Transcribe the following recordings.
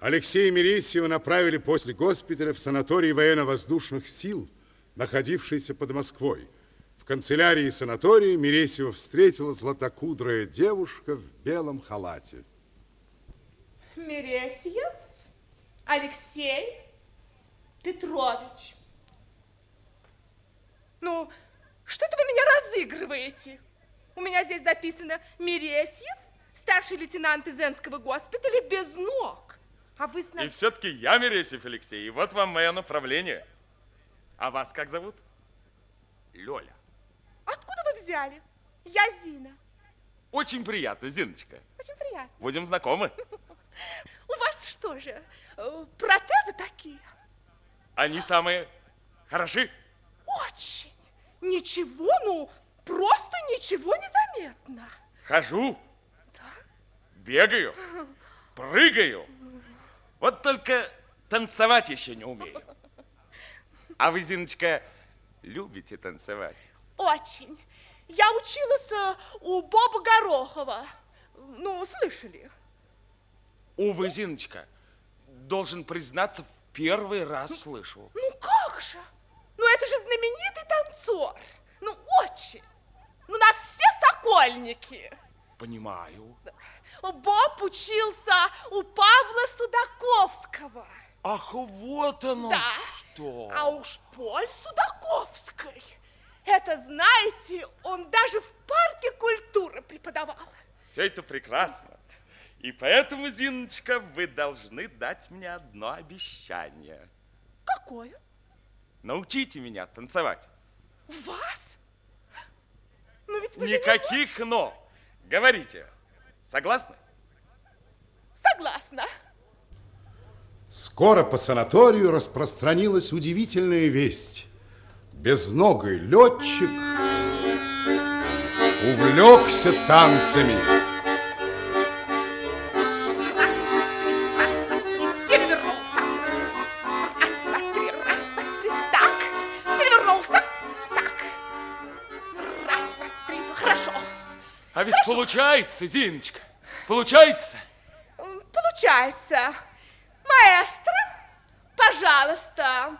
Алексея Мересьева направили после госпиталя в санаторий военно-воздушных сил, находившийся под Москвой. В канцелярии санатория Мересьева встретила златокудрая девушка в белом халате. Мересьев Алексей Петрович. Ну, что это вы меня разыгрываете? У меня здесь записано Мересьев, старший лейтенант из Энского госпиталя без ног. А вы знаете... И все-таки я Мересьев Алексей, и вот вам мое направление. А вас как зовут? Лёля. Откуда вы взяли? Я Зина. Очень приятно, Зиночка. Очень приятно. Будем знакомы. У вас что же, э, протезы такие? Они самые хороши? Очень. Ничего, ну, просто ничего не заметно. Хожу. Да? Бегаю. Прыгаю. Вот только танцевать еще не умею. А вы, Зиночка, любите танцевать? Очень. Я училась э, у Боба Горохова. Ну, слышали? Увы, Зиночка, должен признаться, в первый раз ну, слышу. Ну, как же? Ну, это же знаменитый танцор. Ну, очень. Ну, на все сокольники. Понимаю. Боб учился у Павла Судаковского. Ах, вот оно да. что. А уж Поль Судаковской. Это, знаете, он даже в парке культуры преподавал. Все это прекрасно. И поэтому, Зиночка, вы должны дать мне одно обещание. Какое? Научите меня танцевать. Вас? Но ведь вы Никаких же не... но. Говорите. Согласны? Согласна. Скоро по санаторию распространилась удивительная весть. Безногий летчик увлекся танцами. А ведь Хорошо. получается, Зиночка, получается. Получается. Маэстро, пожалуйста.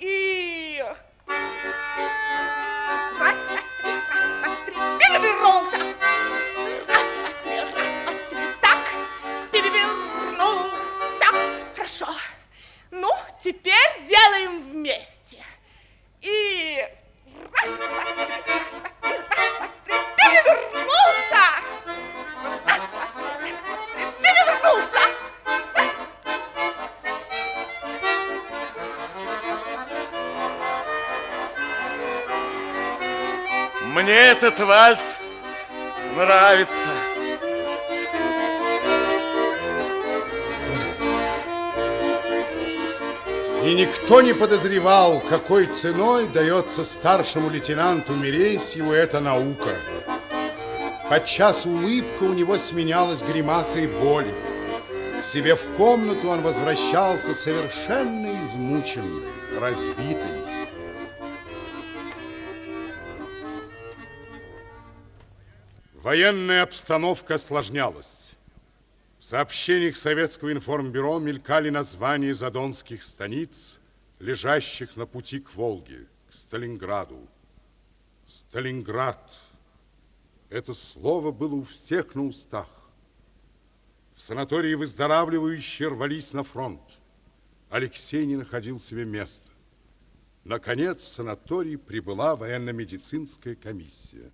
И... Раз, два, три, раз, два, три. Перевернулся. Раз, два, три, раз, два, три. Так, перевернулся. Хорошо. Ну, теперь делаем вместе. И... Мне этот вальс нравится. И никто не подозревал, какой ценой дается старшему лейтенанту Мересьеву эта наука. Подчас улыбка у него сменялась гримасой боли. К себе в комнату он возвращался совершенно измученный, разбитый. Военная обстановка осложнялась. В сообщениях Советского информбюро мелькали названия задонских станиц, лежащих на пути к Волге, к Сталинграду. Сталинград. Это слово было у всех на устах. В санатории выздоравливающие рвались на фронт. Алексей не находил себе места. Наконец в санаторий прибыла военно-медицинская комиссия.